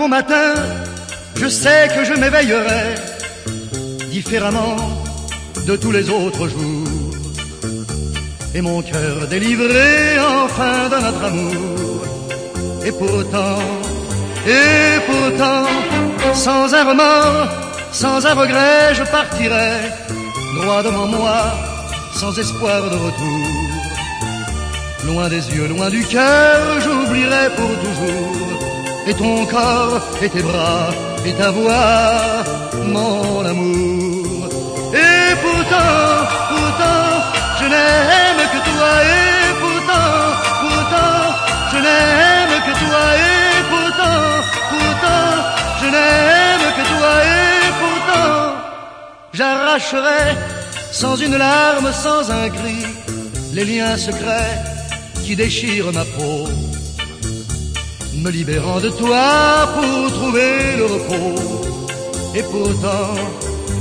beau matin, je sais que je m'éveillerai différemment de tous les autres jours. Et mon cœur délivré enfin de notre amour. Et pourtant, et pourtant, sans un remords, sans un regret, je partirai droit devant moi, sans espoir de retour. Loin des yeux, loin du cœur, j'oublierai pour toujours. Et ton corps, et tes bras, et ta voix, mon amour. Et pourtant, pourtant, je n'aime que toi. Et pourtant, pourtant, je n'aime que toi. Et pourtant, pourtant, je n'aime que toi. Et pourtant, j'arracherai sans une larme, sans un cri, les liens secrets qui déchirent ma peau, me libérant de toi pour trouver le repos. Et pourtant,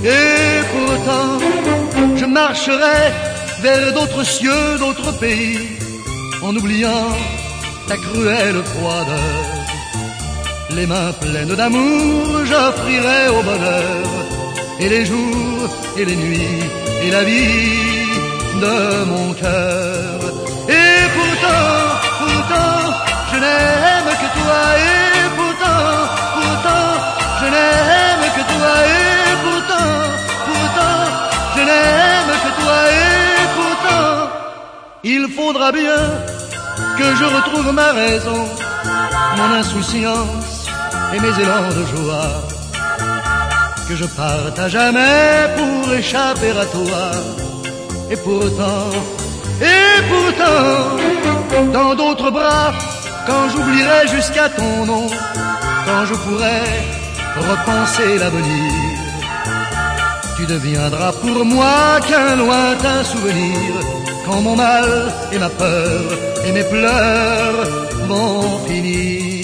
et pourtant, je marcherai vers d'autres cieux, d'autres pays, en oubliant ta cruelle froideur. Les mains pleines d'amour, j'offrirai au bonheur, et les jours, et les nuits, et la vie de mon cœur. Il faudra bien que je retrouve ma raison, mon insouciance et mes élans de joie. Que je parte à jamais pour échapper à toi. Et pourtant, et pourtant, dans d'autres bras, quand j'oublierai jusqu'à ton nom, quand je pourrai repenser l'avenir, tu deviendras pour moi qu'un lointain souvenir, mon mal et ma peur et mes pleurs vont finir.